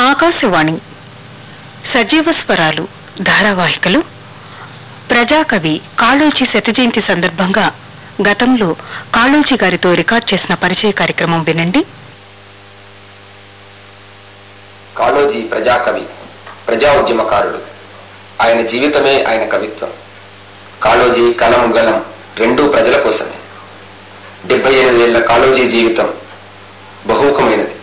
ఆకాశవాణి. సజీవ స్వరాలు ధారావాహికలు ప్రజాకవి కాళోజీ శతజయంతి సందర్భంగా గతంలో కాళోజీ గారితో రికార్డ్ చేసిన పరిచయ కార్యక్రమం వినండి. కాళోజీ ప్రజాకవి ప్రజా ఉద్యమకారుడు. ఆయన జీవితమే ఆయన కవిత్వం. కాళోజీ కలం గలం రెండూ ప్రజల కోసమే. డెబ్బై ఎనిమిదేళ్ళ కాళోజీ జీవితం బహుముఖమైనది.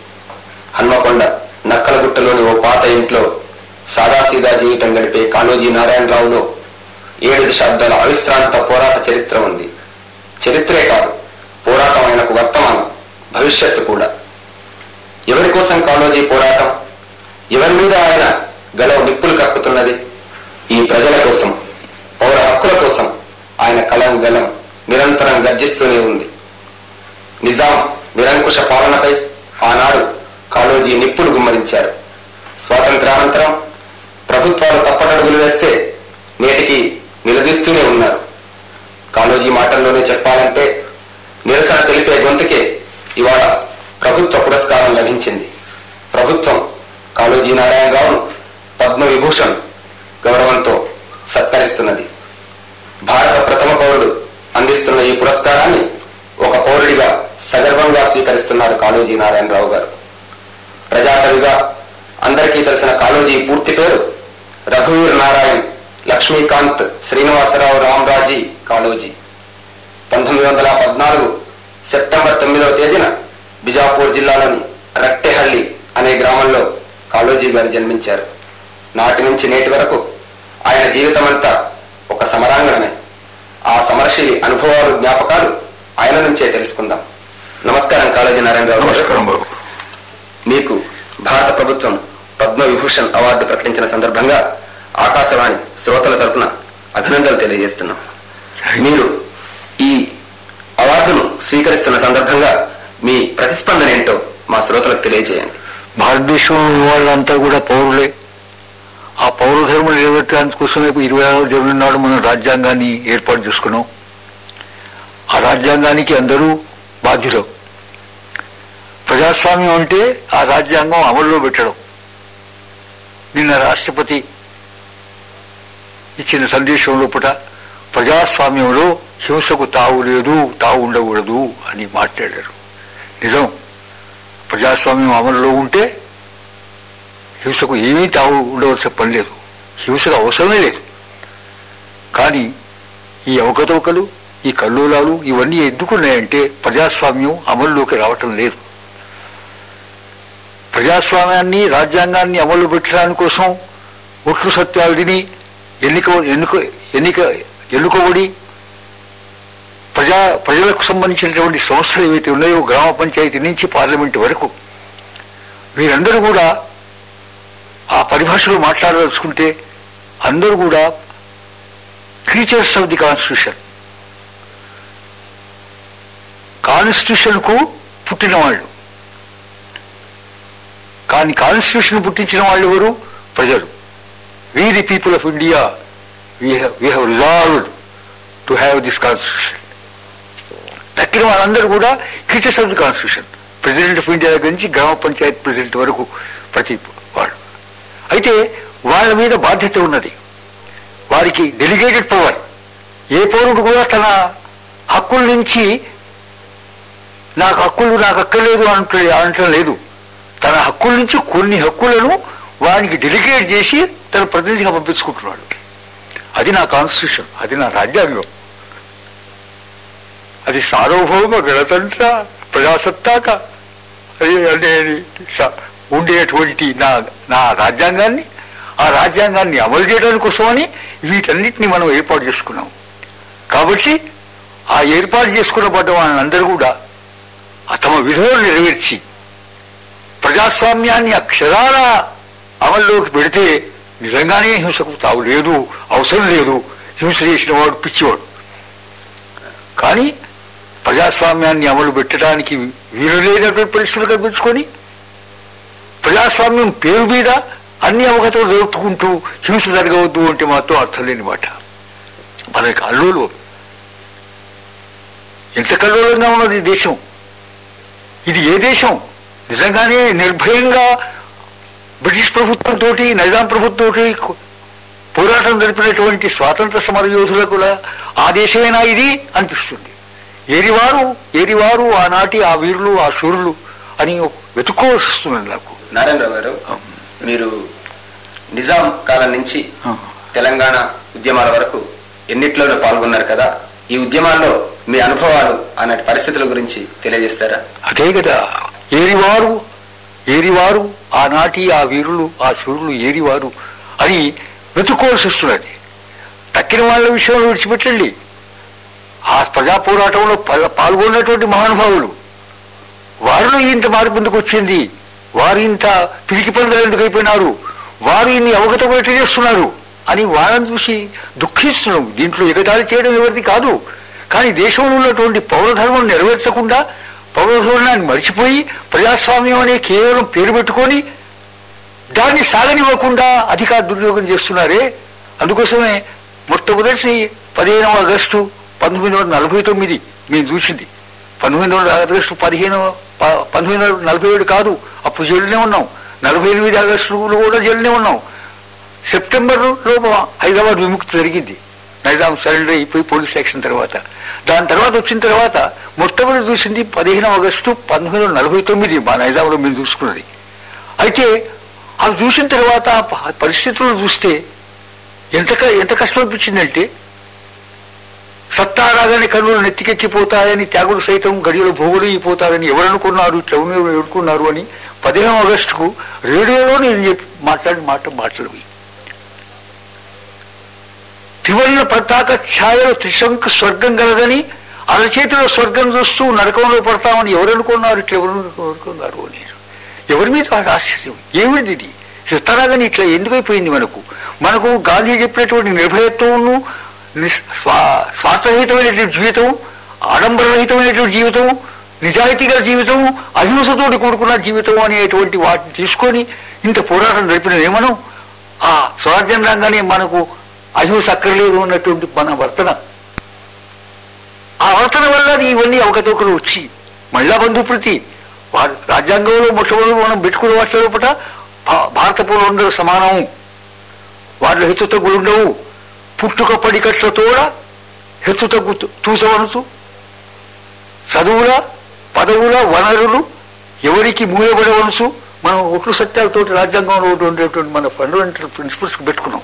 హన్మకొండ నక్కలగుట్టలోని ఓ పాత ఇంట్లో సాదాసీదా జీవితం గడిపే కాళోజీ నారాయణరావులో ఏడు దశాబ్దాల అవిశ్రాంత పోరాట చరిత్ర ఉంది. చరిత్రే కాదు పోరాటం ఆయనకు వర్తమానం భవిష్యత్తు కూడా. ఎవరి కోసం కాళోజీ పోరాటం? ఎవరి మీద ఆయన గలవ నిప్పులు కక్కుతున్నది? ఈ ప్రజల కోసం పౌర హక్కుల కోసం ఆయన కలం గలం నిరంతరం గర్జిస్తూనే ఉంది. నిజాం నిరంకుశ పాలనపై ఆనాడు కాళోజీ నిప్పులు గుమ్మరించారు. స్వాతంత్రానంతరం ప్రభుత్వాలు తప్పటడుగులు వేస్తే నేటికి నిలదీస్తూనే ఉన్నారు. కాళోజీ మాటల్లోనే చెప్పాలంటే నిరసన తెలిపే గొంతుకే ఇవాళ ప్రభుత్వ పురస్కారం లభించింది. ప్రభుత్వం కాళోజీ నారాయణరావును పద్మ విభూషణ్ గౌరవంతో సత్కరిస్తున్నది. భారత ప్రథమ పౌరుడు అందిస్తున్న ఈ పురస్కారాన్ని ఒక పౌరుడిగా సగర్వంగా స్వీకరిస్తున్నారు కాళోజీ నారాయణరావు గారు. ప్రజాకవిగా అందరికీ తెలిసిన కాళోజీ పూర్తి పేరు రఘువీర్ నారాయణ్ లక్ష్మీకాంత్ శ్రీనివాసరావు రామరాజీ కాళోజీ. పంతొమ్మిది వందల పద్నాలుగు సెప్టెంబర్ తొమ్మిదవ తేదీన బిజాపూర్ జిల్లాలోని రట్టెహల్లి అనే గ్రామంలో కాళోజీ గారు జన్మించారు. నాటి నుంచి నేటి వరకు ఆయన జీవితమంతా ఒక సమరాంగణమే. ఆ సమరశీలి అనుభవాలు జ్ఞాపకాలు ఆయన నుంచే తెలుసుకుందాం. నమస్కారం కాళోజీ నారాయణ గారు. నమస్కారం బాబు. మీకు భారత ప్రభుత్వం పద్మ విభూషణ్ అవార్డు ప్రకటించిన సందర్భంగా ఆకాశవాణి శ్రోతల తరపున అభినందనలు తెలియజేస్తున్నాం. మీరు ఈ అవార్డును స్వీకరిస్తున్న సందర్భంగా మీ ప్రతిస్పందన ఏంటో మా శ్రోతలకు తెలియజేయండి. భారతదేశం వాళ్ళంతా కూడా పౌరులే. ఆ పౌర ధర్మం నిలబెట్టడానికి కోసమే ఇరవై ఆరో జనవరి నాడు మనం రాజ్యాంగాన్ని ఏర్పాటు చేసుకున్నాం. ఆ రాజ్యాంగానికి అందరూ బాధ్యులు. ప్రజాస్వామ్యం అంటే ఆ రాజ్యాంగం అమల్లో పెట్టడం. నిన్న రాష్ట్రపతి ఇచ్చిన సందేశం లోపల ప్రజాస్వామ్యంలో హింసకు తావు లేదు తావు ఉండకూడదు అని మాట్లాడారు. నిజం. ప్రజాస్వామ్యం అమలులో ఉంటే హింసకు ఏమీ తావు ఉండవలసిన పని లేదు. హింసకు అవసరమే లేదు. కానీ ఈ అవకతవకలు ఈ కల్లోలాలు ఇవన్నీ ఎందుకున్నాయంటే ప్రజాస్వామ్యం అమల్లోకి రావటం లేదు. ప్రజాస్వామ్యాన్ని రాజ్యాంగాన్ని అమలు పెట్టడానికి కోసం ఒట్లు సత్యాలు విని ఎన్నిక ఎన్నుక ఎన్నిక ఎన్నుకోబడి ప్రజా ప్రజలకు సంబంధించినటువంటి సంస్థలు ఏవైతే ఉన్నాయో గ్రామ పంచాయతీ నుంచి పార్లమెంటు వరకు వీరందరూ కూడా ఆ పరిభాషలో మాట్లాడదలుచుకుంటే అందరూ కూడా క్రీచర్స్ ఆఫ్ ది కాన్స్టిట్యూషన్. కాన్స్టిట్యూషన్కు పుట్టిన వాళ్ళు కానీ కాన్స్టిట్యూషన్ పుట్టించిన వాళ్ళు ఎవరు? ప్రజలు. We the people of India we have resolved to have this constitution దక్కిన వాళ్ళందరూ కూడా creatures of the constitution president of India దగ్గర నుంచి గ్రామ పంచాయత్ ప్రెసిడెంట్ వరకు ప్రతి వాళ్ళు. అయితే వాళ్ళ మీద బాధ్యత ఉన్నది. వారికి డెలిగేటెడ్ పవర్ ఏ పౌరుడు కూడా తన హక్కుల నుంచి నాకు హక్కులు నాకు అక్కర్లేదు అంటే అనటం లేదు తన హక్కుల నుంచి కొన్ని హక్కులను వానికి డెలిగేట్ చేసి తన ప్రతినిధిగా పంపించుకుంటున్నాడు. అది నా కాన్స్టిట్యూషన్ అది నా రాజ్యాంగం. అది సార్వభౌమ గణతంత్ర ప్రజాసత్తాక. ఉండేటువంటి నా నా రాజ్యాంగాన్ని ఆ రాజ్యాంగాన్ని అమలు చేయడానికి కోసమని వీటన్నిటిని మనం ఏర్పాటు చేసుకున్నాం. కాబట్టి ఆ ఏర్పాటు చేసుకున్న పడ్డ వాళ్ళందరూ కూడా తమ విధులను నెరవేర్చి ప్రజాస్వామ్యాన్ని అక్షరాల అమల్లోకి పెడితే నిజంగానే హింసకు తావు లేదు అవసరం లేదు. హింస చేసిన వాడు పిచ్చివాడు. కానీ ప్రజాస్వామ్యాన్ని అమలు పెట్టడానికి వీలు లేనటువంటి పరిస్థితులు కల్పించుకొని ప్రజాస్వామ్యం పేరు మీద అన్ని అవగతలు దొరుకుతుంటూ హింస జరగవద్దు అంటే మాత్రం అర్థం లేని మాట. మనకి అల్లులు ఎంత కల్లోలంగా ఉన్నది ఈ దేశం? ఇది ఏ దేశం? నిజంగానే నిర్భయంగా బ్రిటిష్ ప్రభుత్వంతో నైజాం ప్రభుత్వంతో పోరాటం జరిపినటువంటి స్వాతంత్ర సమర యోధులకు కూడా ఆ దేశమేనా ఇది అనిపిస్తుంది. ఏరివారు ఏరివారు ఆనాటి ఆ వీరులు ఆ శూరులు అని వెతుక్కోవాల్సి వస్తుంది నాకు. నారాయణరావు గారు మీరు నిజాం కాలం నుంచి తెలంగాణ ఉద్యమాల వరకు ఎన్నిట్లోనూ పాల్గొన్నారు కదా ఈ ఉద్యమాల్లో మీ అనుభవాలు ఆనాటి పరిస్థితుల గురించి తెలియజేస్తారా? అదే కదా. ఏరివారు ఏరివారు ఆనాటి ఆ వీరులు ఆ సూర్యులు ఏరివారు అని వెతుక్కోవాల్సి వస్తున్నది తక్కిన వాళ్ళ విషయంలో విడిచిపెట్టండి. ఆ ప్రజా పోరాటంలో పాల్గొన్నటువంటి మహానుభావులు వారిలో ఇంత మార్పు ఎందుకు వచ్చింది? వారు ఇంత పిరికి పనులు ఎందుకు అయిపోయినారు? వారు ఇన్ని అవగత ఎట్లా చేస్తున్నారు? అని వారం చూసి దుఃఖిస్తున్నాం దీంట్లో ఎగతాళి చేయడం ఎవరిది కాదు. కానీ దేశంలో ఉన్నటువంటి పౌరధర్మం నెరవేర్చకుండా పౌరధర్మాన్ని మర్చిపోయి ప్రజాస్వామ్యం అనే కేవలం పేరు పెట్టుకొని దాన్ని సాగనివ్వకుండా అధికార దుర్యోగం చేస్తున్నారే? అందుకోసమే మొట్టమొదటి పదిహేనవ ఆగస్టు పంతొమ్మిది వందల నలభై తొమ్మిది మేము చూసింది. పంతొమ్మిది వందల ఆగస్టు పదిహేను ప- పంతొమ్మిది వందల నలభై ఏడు కాదు అప్పుడు జైలునే ఉన్నాం. నలభై ఎనిమిది ఆగస్టులో కూడా జైలునే ఉన్నాం. సెప్టెంబర్లో హైదరాబాద్ విముక్తి జరిగింది. నైజాం సరెండర్ అయిపోయి పోలీస్ యాక్షన్ తర్వాత. దాని తర్వాత వచ్చిన తర్వాత మొట్టమొదటి చూసింది పదిహేను ఆగస్టు పంతొమ్మిది వందల నలభై తొమ్మిది మా నైజాంలో మేము చూసుకున్నది. అయితే అవి చూసిన తర్వాత ఆ పరిస్థితులను చూస్తే ఎంత క- ఎంత కష్టం అనిపించిందంటే సత్తా రాగానే కన్నులు నెత్తికెక్కిపోతాయని త్యాగులు సైతం గడియలు భోగులు అయిపోతారని ఎవరనుకున్నారు ఇట్లా ఎవరు ఎడుకున్నారు అని పదిహేను ఆగస్టుకు రేడియోలో నేను చెప్పి మాట్లాడి మాట మాటలు త్రివర్ణ పతాక ఛాయలో త్రిశంక స్వర్గం కలదని అరచేతిలో స్వర్గం చూస్తూ నరకంలో పడతామని ఎవరనుకున్నారు ఇట్లా ఎవరు అనుకున్నారు ఎవరి మీద ఆశ్చర్యం? ఏమిటి ఇది? చిత్తరాగని ఇట్లా ఎందుకు అయిపోయింది మనకు? మనకు గాంధీ చెప్పినటువంటి నిర్భయత్వము స్వా- స్వార్థరహితమైనటువంటి జీవితం ఆడంబరరహితమైనటువంటి జీవితం నిజాయితీగా జీవితం అహింసతోటి కూడుకున్న జీవితం అనేటువంటి వాటిని తీసుకొని ఇంత పోరాటం జరిపిన మనం ఆ స్వరాజ్యం రాగానే మనకు అహింస అక్కర్లేదు ఉన్నటువంటి మన వర్తన. ఆ వర్తన వల్ల ఇవన్నీ అవకతవకలు వచ్చి మళ్ళా బంధుప్రతి రాజ్యాంగంలో మొట్టమొదటి మనం పెట్టుకున్న వాటి లోపల భా- భారత పౌరులందరూ సమానము వాళ్ళు హెచ్చు తగ్గులు ఉండవు. పుట్టుక పడికట్లతో హెచ్చు తగ్గు తూసవనుచు చదువుల పదవుల వనరులు ఎవరికి మూయబడవనుసు మనం ఒట్లు సత్యాలతోటి రాజ్యాంగంలో ఉండేటువంటి మన ఫండమెంటల్ ప్రిన్సిపల్స్ పెట్టుకున్నాం.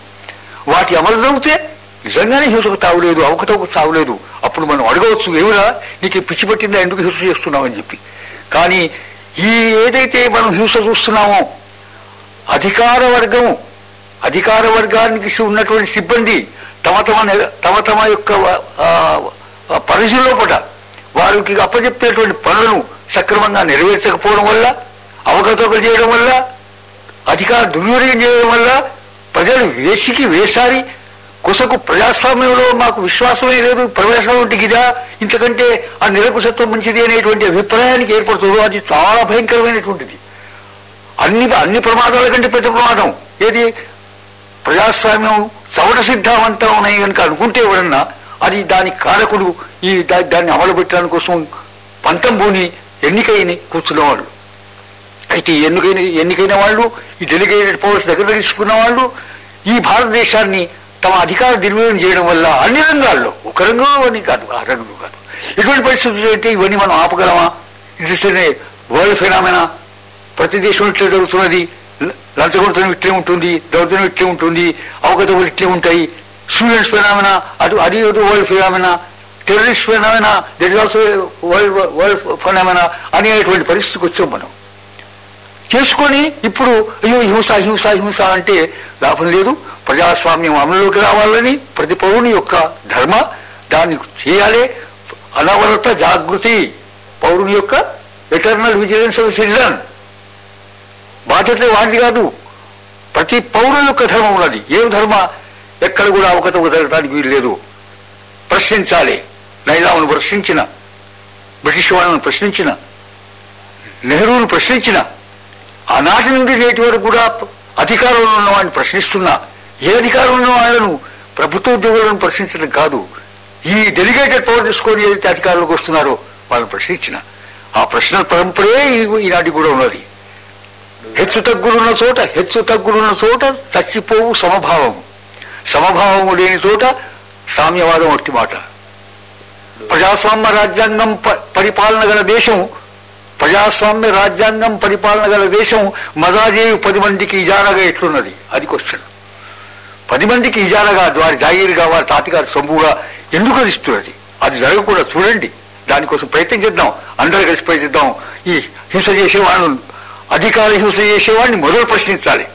వాటి అమలు జరిగితే నిజంగానే హింసకు తావులేదు అవకతవకు తావులేదు. అప్పుడు మనం అడగవచ్చు ఏమిరా? నీకు పిచ్చి పట్టిందా? ఎందుకు హింస చేస్తున్నామని చెప్పి. కానీ ఈ ఏదైతే మనం హింస చూస్తున్నామో అధికార వర్గము అధికార వర్గానికి ఉన్నటువంటి సిబ్బంది తమ తమ తమ తమ యొక్క పరిధి లోపల వారికి అప్పచెప్పేటువంటి పనులను సక్రమంగా నెరవేర్చకపోవడం వల్ల అవకతవకలు చేయడం వల్ల అధికార దుర్వినియోగం చేయడం వల్ల ప్రజలు వేసికి వేసారి కుసకు ప్రజాస్వామ్యంలో మాకు విశ్వాసమే లేదు. ప్రవేశం ఇదా ఇంతకంటే ఆ నిరకుశత్వం మంచిది అనేటువంటి అభిప్రాయానికి ఏర్పడుతుందో అది చాలా భయంకరమైనటువంటిది. అన్ని అన్ని ప్రమాదాల కంటే పెద్ద ప్రమాదం. ఏది? ప్రజాస్వామ్యం చవట సిద్ధావంతం ఉన్నాయి కనుక అనుకుంటే ఎవరన్నా అది దాని కారకుడు ఈ దాన్ని అమలు పెట్టడానికి కోసం పంతం భూని ఎన్నికైన కూర్చున్నవాళ్ళు. అయితే ఎన్నికైన ఎన్నికైన వాళ్ళు ఈ డెలిగేటెడ్ పవర్స్ దగ్గర తీసుకున్న వాళ్ళు ఈ భారతదేశాన్ని తమ అధికార దుర్వినియోగం చేయడం వల్ల అన్ని రంగాల్లో ఒక రంగంలో అని కాదు ఆ రంగంలో కాదు. ఎటువంటి పరిస్థితులు అంటే ఇవన్నీ మనం ఆపగలమా? ఇది వరల్డ్ ఫినామినా. ప్రతి దేశం ఇట్లే జరుగుతున్నది. ల- లంచగొడతనం ఇట్లే ఉంటుంది దౌర్జన్యం ఇట్లే ఉంటుంది అవగతలు ఇట్లే ఉంటాయి. స్టూడెంట్స్ ఫినామినా అటు అది world phenomena terrorist phenomena that is also world world phenomena అనేటువంటి పరిస్థితికి వచ్చాం మనం. చేసుకొని ఇప్పుడు అయ్యో హింస హింస హింస అంటే లాభం లేదు. ప్రజాస్వామ్యం అమలులోకి రావాలని ప్రతి పౌరుని యొక్క ధర్మ దాన్ని చేయాలి. అనవరత జాగృతి పౌరుని యొక్క ఎటర్నల్ విజిలెన్స్ ఆఫ్ సిటిజన్ బాధ్యత వాడిది కాదు. ప్రతి పౌరుని యొక్క ధర్మం ఉన్నది. ఏం ధర్మ ఎక్కడ కూడా అవకత జరగడానికి వీలు లేదు. ప్రశ్నించాలి. నైజామును ప్రశ్నించిన బ్రిటిష్ వాళ్ళను ప్రశ్నించిన నెహ్రూను ప్రశ్నించిన ఆనాటి నుండి నేటి వరకు కూడా అధికారంలో ఉన్న వాడిని ప్రశ్నిస్తున్నా. ఏ అధికారంలో ఆయనను ప్రభుత్వ ఉద్యోగులను ప్రశ్నించడం కాదు ఈ డెలిగేటెడ్ పవర్ తీసుకొని ఏదైతే అధికారంలోకి వస్తున్నారో వాళ్ళని ప్రశ్నించిన. ఆ ప్రశ్నల పరంపరే ఈ- ఈనాటి కూడా ఉన్నది. హెచ్చు తగ్గులున్న చోట హెచ్చు తగ్గులున్న చోట చచ్చిపోవు సమభావం. సమభావము లేని చోట సామ్యవాదం ఒట్టి మాట. ప్రజాస్వామ్య రాజ్యాంగం పరిపాలన గల దేశం ప్రజాస్వామ్య రాజ్యాంగం పరిపాలన గల దేశం మదాజేవి పది మందికి ఇజారాగా ఎట్లున్నది? అది క్వశ్చన్ పది మందికి ఇజారాగా వారి జాగీరుగా వారి తాతగారి సొమ్ముగా ఎందుకు అది ఇస్తున్నది? అది జరగకుండా చూడండి. దానికోసం ప్రయత్నం చేద్దాం. అందరూ కలిసి ప్రయత్నిద్దాం ఈ హింస చేసేవాళ్ళను అధికార హింస చేసేవాడిని మొదలు ప్రశ్నించాలి.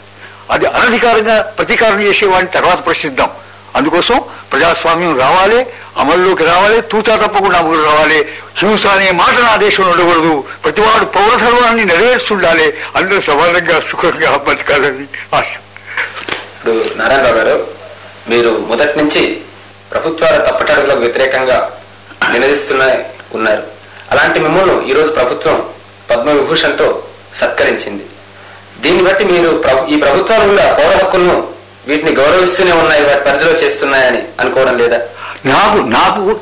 అది అనధికారంగా ప్రతీకారం చేసేవాడిని తర్వాత ప్రశ్నిద్దాం. అందుకోసం ప్రజాస్వామ్యం రావాలి అమల్లోకి రావాలి తూచా తప్పకుండా అమలు రావాలి. హింస అనే మాట నా దేశంలో ఉండకూడదు. ప్రతివాడు పౌరధర్మాన్ని నెరవేర్చుండాలి. అందరూ సమానంగా సుఖంగా బతకాలని ఆశ. ఇప్పుడు నారాయణరావు గారు మీరు మొదటి నుంచి ప్రభుత్వాల తప్పటడుగులకు వ్యతిరేకంగా నిలదీస్తున్న ఉన్నారు. అలాంటి మిమ్మల్ని ఈరోజు ప్రభుత్వం పద్మవిభూషణ్తో సత్కరించింది. దీన్ని బట్టి మీరు ఈ ప్రభుత్వాలు కూడా పౌర హక్కులను వీటిని గౌరవిస్తూనే ఉన్నాయి వాటి పరిధిలో చేస్తున్నాయని అనుకోవడం లేదా? నాకు నాకు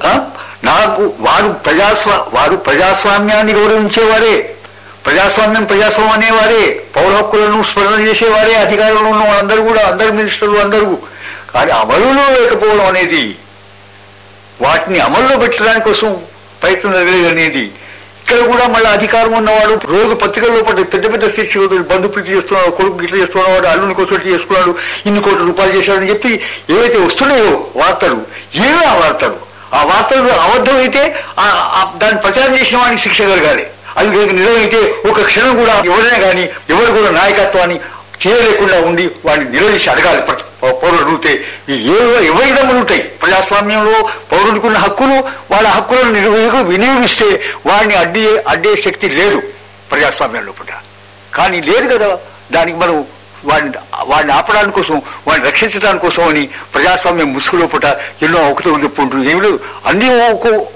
నాకు వారు ప్రజాస్వా వారు ప్రజాస్వామ్యాన్ని గౌరవించేవారే ప్రజాస్వామ్యం ప్రజాస్వామ్యం అనేవారే పౌర హక్కులను స్మరణ చేసేవారే అధికారంలో ఉన్న వాళ్ళందరూ కూడా అందరు మినిస్టర్లు అందరూ. కానీ అమలులో లేకపోవడం అనేది వాటిని అమల్లో పెట్టడానికి కోసం ప్రయత్నం జరగలేదు ఇక్కడ కూడా మళ్ళీ అధికారం ఉన్నవాడు రోజు పత్రికల్లో పడ్డ పెద్ద పెద్ద శిక్షకులు బంధు ప్రీతి చేస్తున్నాడు కొడుకు గిట్ల చేస్తున్నాడు అల్లుని కోసం చేసుకున్నాడు ఇన్ని కోట్ల రూపాయలు చేశాడని చెప్పి ఏవైతే వస్తున్నాయో వార్తలు ఏవే ఆ వార్తలు? ఆ వార్తలు అబద్ధమైతే అయితే దాన్ని ప్రచారం చేసిన వాడికి శిక్ష కలగాలి. అది నిజమైతే ఒక క్షణం కూడా ఎవరైనా కానీ ఎవరు కూడా నాయకత్వాన్ని చేయలేకుండా ఉండి వాడిని నిలదీసి అడగాలి. పౌరులు అడిగితే ఏ ఎవరి దమ్ములు ఉంటాయి. ప్రజాస్వామ్యంలో పౌరుడికున్న హక్కులు వాళ్ళ హక్కులను నిర్వహి వినియోగిస్తే వాడిని అడ్డే అడ్డే శక్తి లేదు ప్రజాస్వామ్యంలో లోపల. కానీ లేదు కదా దానికి మనం వాడిని వాడిని ఆపడానికి కోసం వాడిని రక్షించడానికి కోసం అని ప్రజాస్వామ్యం ముసుగులో లోపల ఎన్నో ఒకటి చెప్పుకుంటారు ఏమి లేదు. అన్ని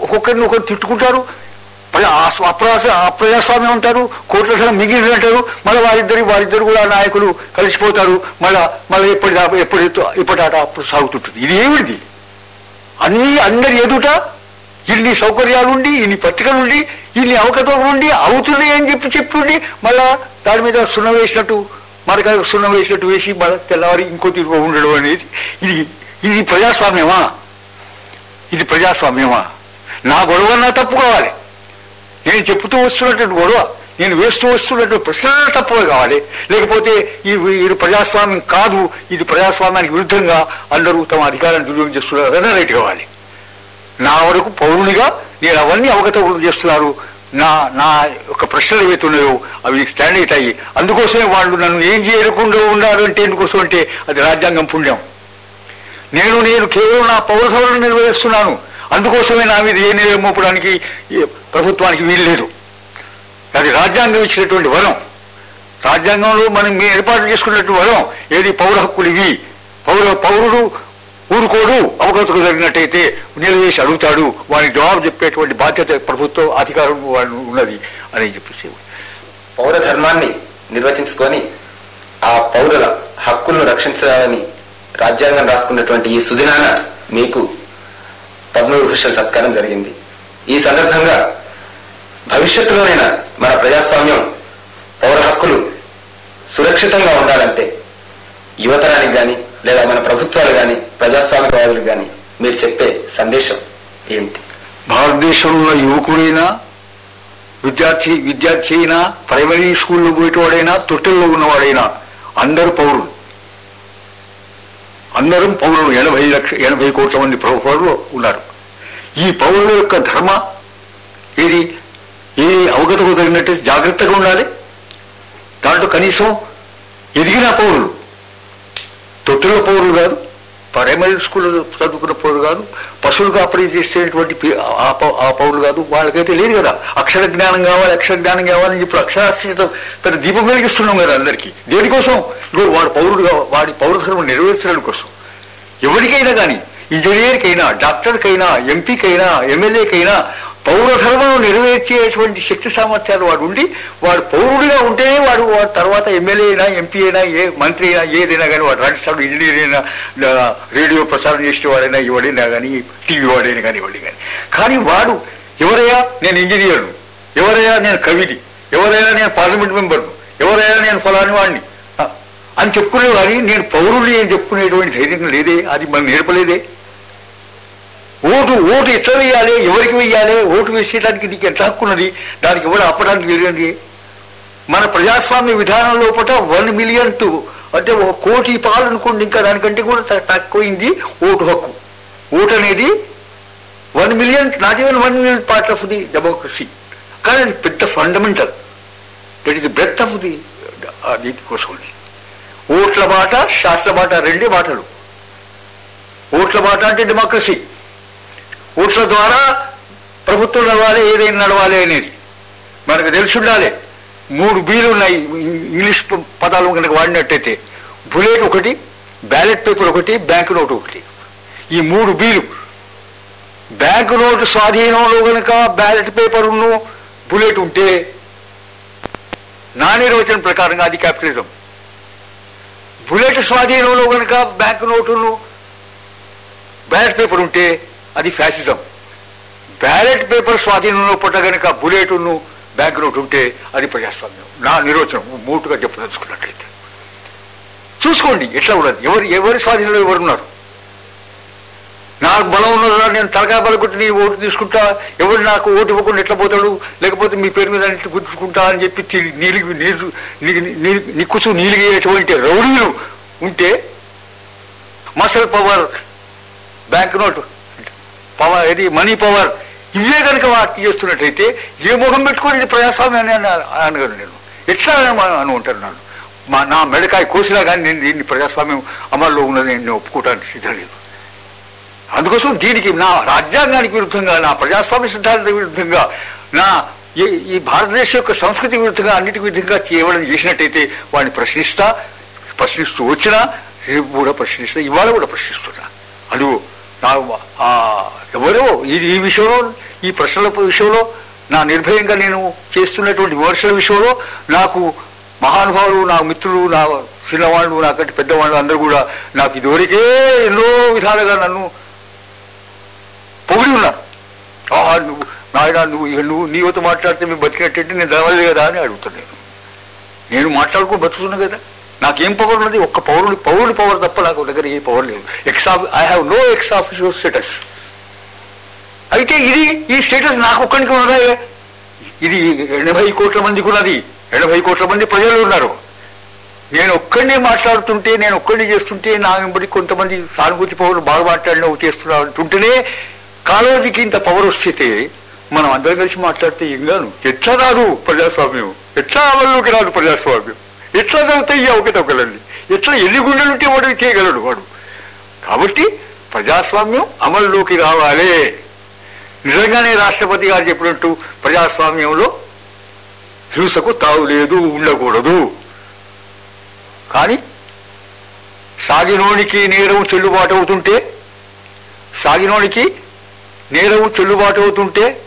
ఒక్కొక్కరిని ఒకరు తిట్టుకుంటారు. మళ్ళీ ఆ- అప్రజాస్వామ్యం ఉంటారు కోట్ల సగం మిగిలి అంటారు. మళ్ళీ వారిద్దరు వారిద్దరు కూడా నాయకులు కలిసిపోతారు. మళ్ళీ మళ్ళీ ఎప్పటి ఎప్పుడు ఆట అప్పుడు సాగుతుంటుంది. ఇది ఏమిటి అన్ని అందరి ఎదుట ఇన్ని సౌకర్యాలుండి ఇన్ని పత్రికలుండి ఇన్ని అవకతవకలుండి అవుతున్నాయి అని చెప్పి చెప్తుండి మళ్ళా దాని మీద సున్నం వేసినట్టు మరొక సున్నం వేసినట్టు వేసి మళ్ళీ తెల్లవారి ఇంకో తీరుగా ఉండడం అనేది ఇది ఇది ప్రజాస్వామ్యమా? ఇది ప్రజాస్వామ్యమా? నా గొడవ నా తప్పు కావాలి నేను చెప్తూ వస్తున్నటువంటి గొడవ నేను వేస్తూ వస్తున్నటువంటి ప్రశ్నలు తప్పుగా కావాలి. లేకపోతే ఈ ఇది ప్రజాస్వామ్యం కాదు ఇది ప్రజాస్వామ్యానికి విరుద్ధంగా అందరూ తమ అధికారాన్ని దుర్వినియోగం చేస్తున్నారని రైట్ కావాలి. నా వరకు పౌరునిగా నేను అవన్నీ అవగతవకలు చేస్తున్నారు. నా నా యొక్క ప్రశ్నలు ఏవైతే ఉన్నాయో అవి స్టాండ్ అవుతాయి అందుకోసమే వాళ్ళు నన్ను ఏం చేయకుండా ఉన్నారంటే అంటే ఎందుకోసం అంటే అది రాజ్యాంగం పుణ్యం. నేను నేను కేవలం నా పౌరసవరణ నిర్వహిస్తున్నాను. అందుకోసమే నా మీద ఏ నేరం మోపడానికి ప్రభుత్వానికి వీలు అది రాజ్యాంగం ఇచ్చినటువంటి వరం. రాజ్యాంగంలో మనం మేము ఏర్పాటు చేసుకున్నటువంటి వరం ఏది? పౌర హక్కులు ఇవి. పౌర పౌరుడు ఊరుకోడు అవగతకు జరిగినట్టయితే నిలవేసి అడుగుతాడు. వానికి జవాబు చెప్పేటువంటి బాధ్యత ప్రభుత్వం అధికారం ఉన్నది అని చెప్పేసి. పౌర ధర్మాన్ని నిర్వచించుకొని ఆ పౌరుల హక్కులను రక్షించాలని రాజ్యాంగం రాసుకున్నటువంటి ఈ సుదినాన మీకు పద్మవిభూషణ సత్కారం జరిగింది. ఈ సందర్భంగా భవిష్యత్తులోనైనా మన ప్రజాస్వామ్యం పౌర హక్కులు సురక్షితంగా ఉండాలంటే యువతరానికి కానీ లేదా మన ప్రభుత్వాలు కానీ ప్రజాస్వామ్యవాదులు కానీ మీరు చెప్పే సందేశం ఏమిటి భారతదేశంలో యువకుడైనా విద్యార్థి విద్యార్థి అయినా ప్రైమరీ స్కూల్లో పోయేటవాడైనా తొట్టెల్లో ఉన్నవాడైనా అందరూ పౌరులు. అందరూ పౌరులు. ఎనభై లక్ష ఎనభై కోట్ల మంది పౌరులు ఉన్నారు. ఈ పౌరుల యొక్క ధర్మ ఏది? ఏ అవగతకు తగినట్టు జాగ్రత్తగా ఉండాలి. దాంట్లో కనీసం ఎదిగిన పౌరులు తొట్టుల పౌరులు కాదు ప్రైమరీ స్కూల్లో చదువుకున్న పౌరులు కాదు పశువులు కాపరీ చేసేటువంటి ఆ ఆ పౌరులు కాదు వాళ్ళకైతే లేదు కదా. అక్షర జ్ఞానం కావాలి అక్షర జ్ఞానం కావాలని చెప్పి అక్షరాస్యత పెద్ద దీపం వెలిగిస్తున్నాం కదా అందరికీ. దేనికోసం? ఇగో వాడు పౌరుడు వాడి పౌరధర్మం నెరవేర్చడం కోసం. ఎవరికైనా కానీ ఇంజనీర్కైనా డాక్టర్కైనా ఎంపీకైనా ఎమ్మెల్యేకైనా పౌరధర్మం నెరవేర్చేటువంటి శక్తి సామర్థ్యాలు వాడు ఉండి వాడు పౌరుడిగా ఉంటేనే వాడు వాడు తర్వాత ఎమ్మెల్యే అయినా ఎంపీ అయినా ఏ మంత్రి అయినా ఏదైనా కానీ వాడు రాజ్యసభ ఇంజనీర్ అయినా రేడియో ప్రసారం చేసేవాడైనా ఇవాడైనా కానీ టీవీ వాడైనా కానీ ఎవడైనా కానీ. కానీ వాడు ఎవరయ్యా? నేను ఇంజనీర్ను. ఎవరయ్యా? నేను కవిని. ఎవరైనా నేను పార్లమెంట్ మెంబర్ను. ఎవరైనా నేను ఫలాని వాడిని అని చెప్పుకునే కానీ నేను పౌరుడిని అని చెప్పుకునేటువంటి ధైర్యం లేదే. అది మనం నేర్పలేదే. ఓటు ఓటు ఎట్లా వేయాలి ఎవరికి వేయాలి ఓటు వేసేయడానికి నీకు ఎంత హక్కున్నది దానికి ఎవరు అప్పడానికి వీరండి మన ప్రజాస్వామ్య విధానం లోపల వన్ మిలియన్ టు అంటే ఒక కోటి పాలనుకోండి ఇంకా దానికంటే కూడా తక్కువైంది ఓటు హక్కు. ఓటు అనేది one million not even one million part of the democracy కానీ అది పెద్ద fundamental that is breath of the దీని కోసం ఓట్ల మాట శాస్త్ర మాట రెండే మాటలు ఓట్ల మాట అంటే డెమోక్రసీ ఓట్ల ద్వారా ప్రభుత్వం నడవాలి ఏదైనా నడవాలి అనేది. మనకు తెలిసి ఉండాలి. మూడు బీలు ఉన్నాయి ఇంగ్లీష్ పదాలు కనుక వాడినట్టయితే. బుల్లెట్ ఒకటి బ్యాలెట్ పేపర్ ఒకటి బ్యాంక్ నోటు ఒకటి. ఈ మూడు బీలు. బ్యాంకు నోటు స్వాధీనంలో కనుక బ్యాలెట్ పేపర్ను బుల్లెట్ ఉంటే నా నిర్వచనం ప్రకారంగా అది క్యాపిటలిజం. బుల్లెట్ స్వాధీనంలో కనుక బ్యాంకు నోటును బ్యాలెట్ పేపర్ ఉంటే అది ఫ్యాసిజం. బ్యాలెట్ పేపర్ స్వాధీనంలో పడ్డ గనక బుల్లెట్ను బ్యాంక్ నోట్ ఉంటే అది ప్రజాస్వామ్యం. నా నిర్వచనం మూటుగా చెప్పదలుచుకున్నట్లయితే. చూసుకోండి ఎట్లా ఉన్నది? ఎవరు ఎవరి స్వాధీనంలో ఎవరున్నారు? నాకు బలం ఉన్నదా? నేను తలకాయ బలగొట్టి నీ ఓటు తీసుకుంటా? ఎవరు నాకు ఓటు ఇవ్వకుండా ఎట్లా పోతాడు? లేకపోతే మీ పేరు మీద అన్నింటి గుర్తుకుంటా అని చెప్పి తి- నీలిగి నీరు ని- ని- నిక్కుచు నీలిగేటువంటి రౌడీలు ఉంటే muscle power bank note power ఇది మనీ పవర్. ఇవే కనుక వాటి చేస్తున్నట్టయితే ఏ ముఖం పెట్టుకొని ఇది ప్రజాస్వామ్యాన్ని అని నేను. ఎట్లా అని ఉంటాను నన్ను. మా నా మెడకాయ కోసినా కానీ నేను దీన్ని ప్రజాస్వామ్యం అమల్లో ఉన్నది నేను ఒప్పుకోవడానికి సిద్ధం లేదు. అందుకోసం దీనికి నా రాజ్యాంగానికి విరుద్ధంగా నా ప్రజాస్వామ్య సిద్ధాంత విరుద్ధంగా నా ఈ- ఈ భారతదేశం యొక్క సంస్కృతి విరుద్ధంగా అన్నిటి విధంగా కేవలం చేసినట్టయితే వాడిని ప్రశ్నిస్తా ప్రశ్నిస్తూ వచ్చినా రేపు కూడా ప్రశ్నిస్తా ఇవాళ కూడా ప్రశ్నిస్తున్నా. అడుగు నాకు ఎవరు? ఇది ఈ విషయంలో ఈ ప్రశ్నల విషయంలో నా నిర్భయంగా నేను చేస్తున్నటువంటి విమర్శల విషయంలో నాకు మహానుభావులు నా మిత్రులు నా చిన్నవాళ్ళు నాకంటే పెద్దవాళ్ళు అందరూ కూడా నాకు ఇదివరకే ఎన్నో విధాలుగా నన్ను పొగిడి ఉన్నారు. నువ్వు నాయన నువ్వు నువ్వు నీవతో మాట్లాడితే మేము బతికినట్టయితే నేను రావాలి కదా అని అడుగుతున్నాను నేను మాట్లాడుకుని బతుకుతున్నా కదా. నాకేం పవర్ ఉన్నది? ఒక్క పౌరుడి పౌరుడి పవర్ తప్ప నాకు దగ్గర ఏ పవర్ లేదు. Ex I have no ex officer status అయితే ఇది ఈ స్టేటస్ నాకు ఒక్కడికి ఉన్నదా? ఇది ఎనభై కోట్ల మందికి ఉన్నది. ఎనభై కోట్ల మంది ప్రజలు ఉన్నారు. నేను ఒక్కడినే మాట్లాడుతుంటే నేను ఒక్కడిని చేస్తుంటే నా వెంబడి కొంతమంది సానుభూతి పౌరులు బాగా మాట్లాడిన చేస్తున్నా అంటుంటేనే కాలేజీకి ఇంత పవర్ వస్తే మనం అందరం కలిసి మాట్లాడితే ఏం గాను ఎట్లా రాదు ప్రజాస్వామ్యం? ఎట్లా అమల్లోకి రాదు ప్రజాస్వామ్యం? ఎట్లా జరుగుతాయి ఈ అవకతవకలన్నీ ఎట్లా ఎన్ని గుండెలుంటే వాడు చేయగలడు వాడు. కాబట్టి ప్రజాస్వామ్యం అమల్లోకి రావాలి. నిజంగానే రాష్ట్రపతి గారు చెప్పినట్టు ప్రజాస్వామ్యంలో హింసకు తావు లేదు ఉండకూడదు. కానీ సాగినోనికి నేరం చెల్లుబాటు అవుతుంటే సాగినోనికి నేరం చెల్లుబాటు అవుతుంటే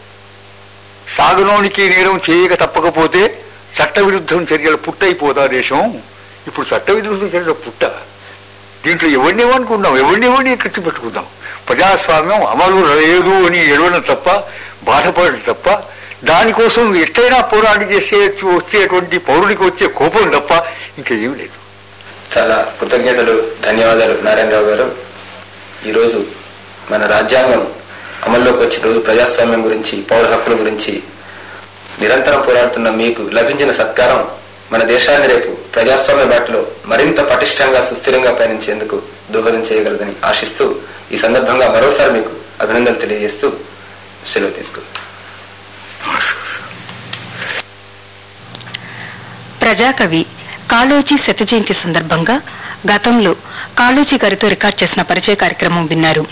సాగునోనికి నేరం చేయక తప్పకపోతే చట్టవిరుద్ధం చర్యలు పుట్టయిపోదా దేశం? ఇప్పుడు చట్టవిరుద్ధం చర్యలు పుట్ట? దీంట్లో ఎవరిని ఏమనుకుందాం ఎవరిని ఎవరిని ఖర్చు పెట్టుకుందాం? ప్రజాస్వామ్యం అమలు లేదు అని ఎడవడం తప్ప బాధపడడం తప్ప దానికోసం ఎట్లయినా పోరాటం చేసే వచ్చేటువంటి పౌరుడికి వచ్చే కోపం తప్ప ఇంకేం లేదు. చాలా కృతజ్ఞతలు ధన్యవాదాలు నారాయణరావు గారు. ఈరోజు మన రాజ్యాంగం అమల్లోకి వచ్చిన రోజు ప్రజాస్వామ్యం గురించి పౌర హక్కుల గురించి నిరంతరం పోరాడుతున్న మీకు లభించిన సత్కారం మన దేశాన్ని రేపు ప్రజాస్వామ్య బాటలో మరింత పటిష్టంగా సుస్థిరంగా పయనించేందుకు దోహదం చేయగలదని ఆశిస్తూ ఈ సందర్భంగా మరోసారి మీకు అభినందనలు తెలియజేస్తూ సెలవు తీసుకుంటాం ప్రజాకవి కాళోజీ శత జయంతి సందర్భంగా గతంలో కాళోజీ గారితో రికార్డ్ చేసిన పరిచయ కార్యక్రమం విన్నారు.